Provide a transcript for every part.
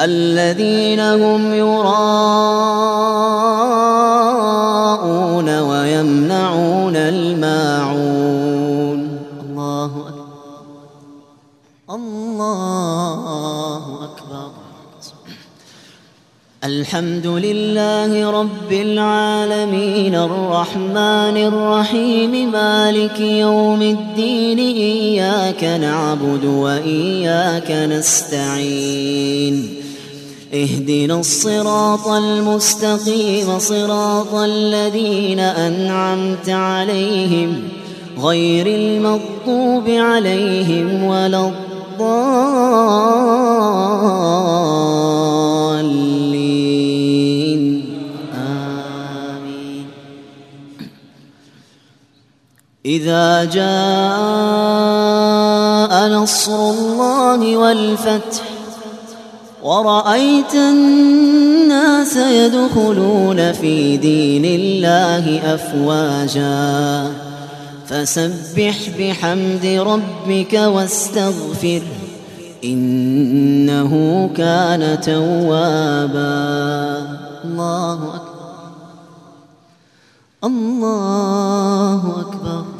الذين هم يراءون ويمنعون الماعون. الله أكبر. الله أكبر. الحمد لله رب العالمين. الرحمن الرحيم. مالك يوم الدين. إياك نعبد وإياك نستعين. اهدنا الصراط المستقيم صراط الذين أنعمت عليهم غير المغضوب عليهم ولا الضالين. آمين. إذا جاء نصر الله والفتح ورأيت الناس يدخلون في دين الله أفواجا. فسبح بحمد ربك واستغفر إنه كان توابا. الله أكبر. الله أكبر.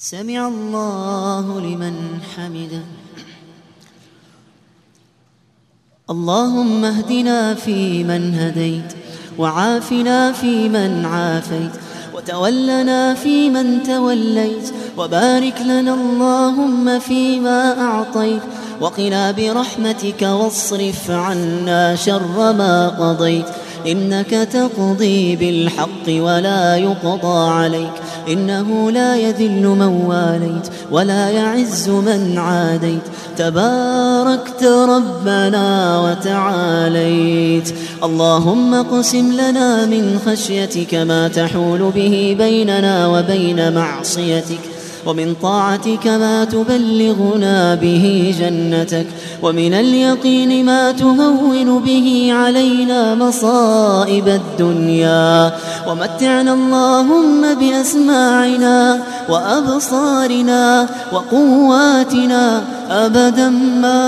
سمع الله لمن حمده. اللهم اهدنا فيمن هديت وعافنا فيمن عافيت وتولنا فيمن توليت وبارك لنا اللهم فيما أعطيت وقنا برحمتك واصرف عنا شر ما قضيت. إنك تقضي بالحق ولا يقضى عليك. إنه لا يذل من واليت ولا يعز من عاديت. تباركت ربنا وتعاليت. اللهم اقسم لنا من خشيتك ما تحول به بيننا وبين معصيتك. ومن طاعتك ما تبلغنا به جنتك ومن اليقين ما تهون به علينا مصائب الدنيا ومتعنا اللهم بأسماعنا وأبصارنا وقواتنا أبدا ما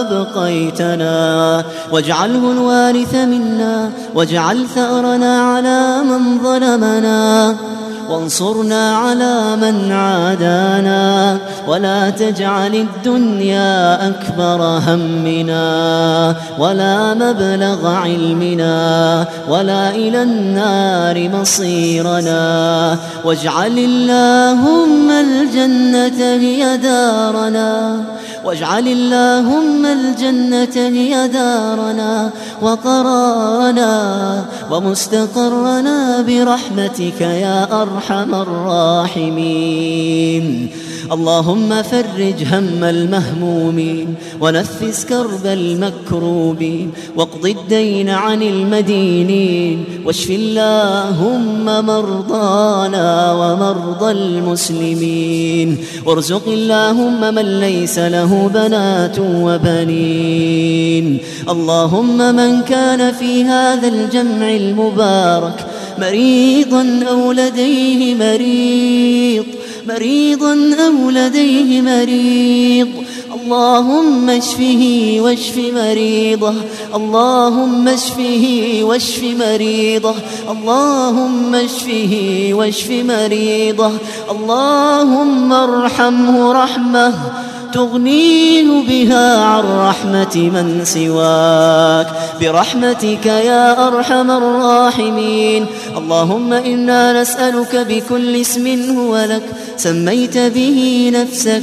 أبقيتنا واجعله الوارث منا واجعل ثأرنا على من ظلمنا وانصرنا على من عادانا ولا تجعل الدنيا أكبر همنا ولا مبلغ علمنا ولا إلى النار مصيرنا واجعل اللهم الجنة هي دارنا واجعل اللهم الجنة هي دارنا وقرارنا ومستقرنا برحمتك يا أرحم الراحمين. اللهم فرج هم المهمومين ونفس كرب المكروبين واقض الدين عن المدينين واشف اللهم مرضانا ومرضى المسلمين وارزق اللهم من ليس له بنات وبنين اللهم من كان في هذا الجمع المبارك مريضا أو لديه مريض مريضا أو لديه مريض. اللهم اشفه واشف مريضه. اللهم اشفه واشف مريضه. اللهم اشفه واشف مريضه. اللهم ارحمه رحمه. تغنيه بها عن رحمة من سواك. برحمتك يا أرحم الراحمين. اللهم إنا نسألك بكل اسم هو لك. سميت به نفسك.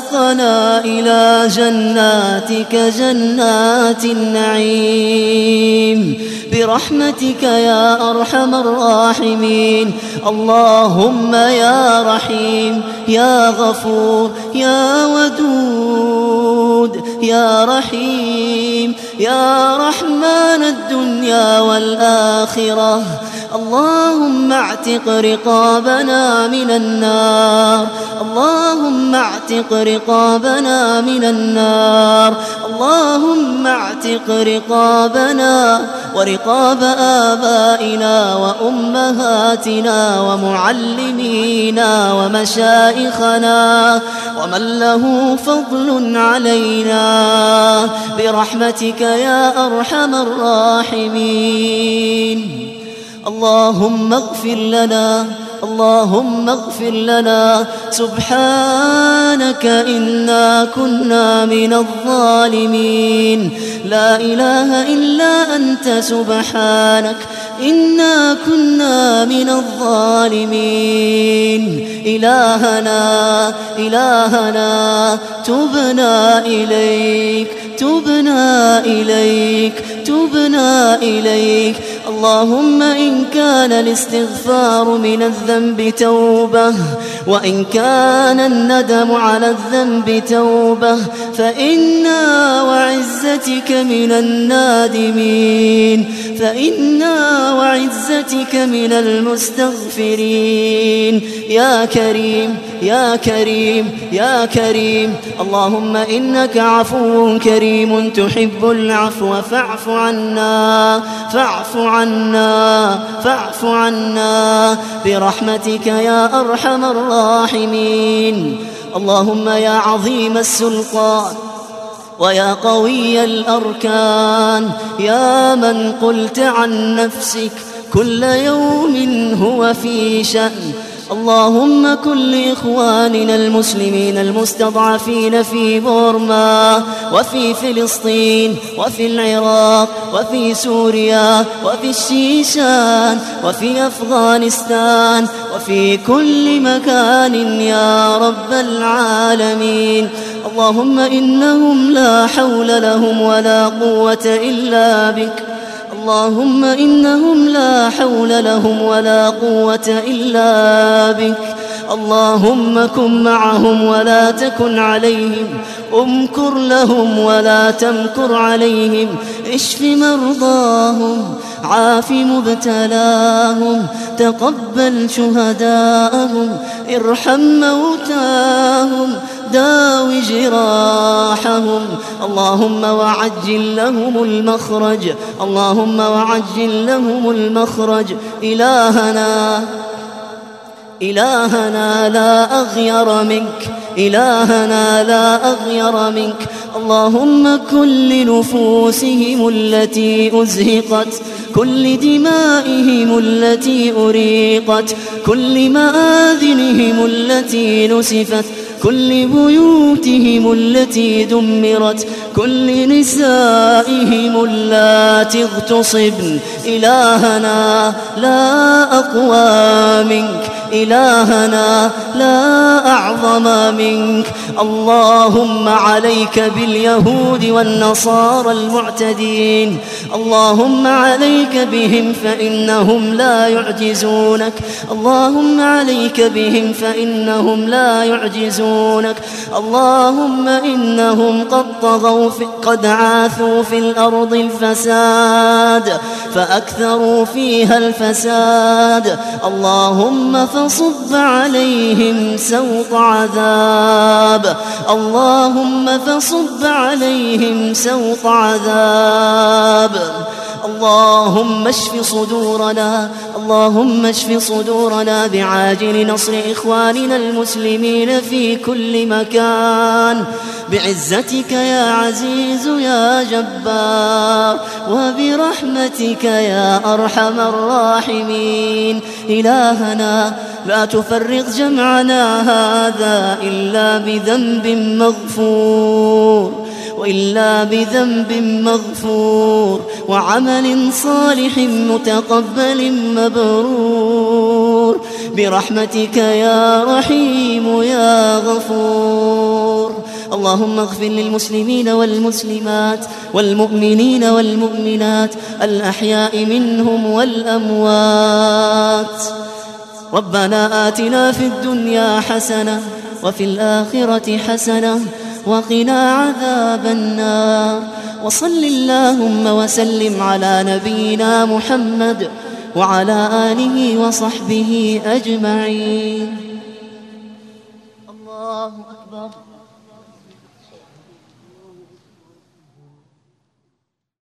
وسائقنا إلى جناتك جنات النعيم. برحمتك يا أرحم الراحمين. اللهم يا رحيم يا غفور يا ودود يا رحيم يا رحمن الدنيا والآخرة. اللهم اعتق رقابنا من النار. اللهم اعتق رقابنا من النار. اللهم اعتق رقابنا ورقاب آبائنا وأمهاتنا ومعلمينا ومشائخنا ومن له فضل علينا برحمتك يا أرحم الراحمين. اللهم اغفر لنا اللهم اغفر لنا. سبحانك إنا كنا من الظالمين. لا إله إلا أنت سبحانك إنا كنا من الظالمين. إلهنا إلهنا تبنا إليك تبنا إليك تبنا إليك. اللهم إن كان الاستغفار من الذنب توبة وإن كان الندم على الذنب توبة فإنا وعزتك من النادمين فإنا وعزتك من المستغفرين يا كريم يا كريم يا كريم اللهم إنك عفو كريم تحب العفو فاعف عنا فاعف عنا فاعف عنا برحمتك يا أرحم الراحمين اللهم يا عظيم السلطان ويا قوي الأركان يا من قلت عن نفسك كل يوم هو في شأن. اللهم كن لإخواننا المسلمين المستضعفين في بورما وفي فلسطين وفي العراق وفي سوريا وفي الشيشان وفي أفغانستان وفي كل مكان يا رب العالمين. اللهم إنهم لا حول لهم ولا قوة إلا بك. اللهم إنهم لا حول لهم ولا قوة إلا بك. اللهم كن معهم ولا تكن عليهم. امكر لهم ولا تمكر عليهم. اشف مرضاهم عاف مبتلاهم. تقبل شهداءهم ارحم موتاهم. داو جراحهم. اللهم وعجل لهم المخرج. اللهم وعجل لهم المخرج. إلهنا إلهنا لا أغير منك. إلهنا لا أغير منك. اللهم كل نفوسهم التي أزهقت. كل دمائهم التي أريقت. كل مآذنهم التي نسفت. كل بيوتهم التي دمرت كل نسائهم اللاتي اغتصبن. إلهنا لا أقوى منك. إلهنا لا أعظم منك. اللهم عليك باليهود والنصارى المعتدين. اللهم عليك بهم فإنهم لا يعجزونك. اللهم عليك بهم فإنهم لا يعجزونك. اللهم إنهم قد طغوا في قد عاثوا في الأرض الفساد فأكثروا فيها الفساد. اللهم فصب عليهم سوط عذاب. اللهم فصب عليهم سوط عذاب. اللهم اشف صدورنا اللهم اشف صدورنا بعاجل نصر إخواننا المسلمين في كل مكان. بعزتك يا عزيز يا جبار وبرحمتك يا أرحم الراحمين. إلهنا لا تفرق جمعنا هذا إلا بذنب مغفور. وإلا بذنب مغفور وعمل صالح متقبل مبرور. برحمتك يا رحيم يا غفور. اللهم اغفر للمسلمين والمسلمات والمؤمنين والمؤمنات الأحياء منهم والأموات. ربنا آتنا في الدنيا حسنة وفي الآخرة حسنة وقنا عذاب النار. وصل اللهم وسلم على نبينا محمد وعلى آله وصحبه أجمعين.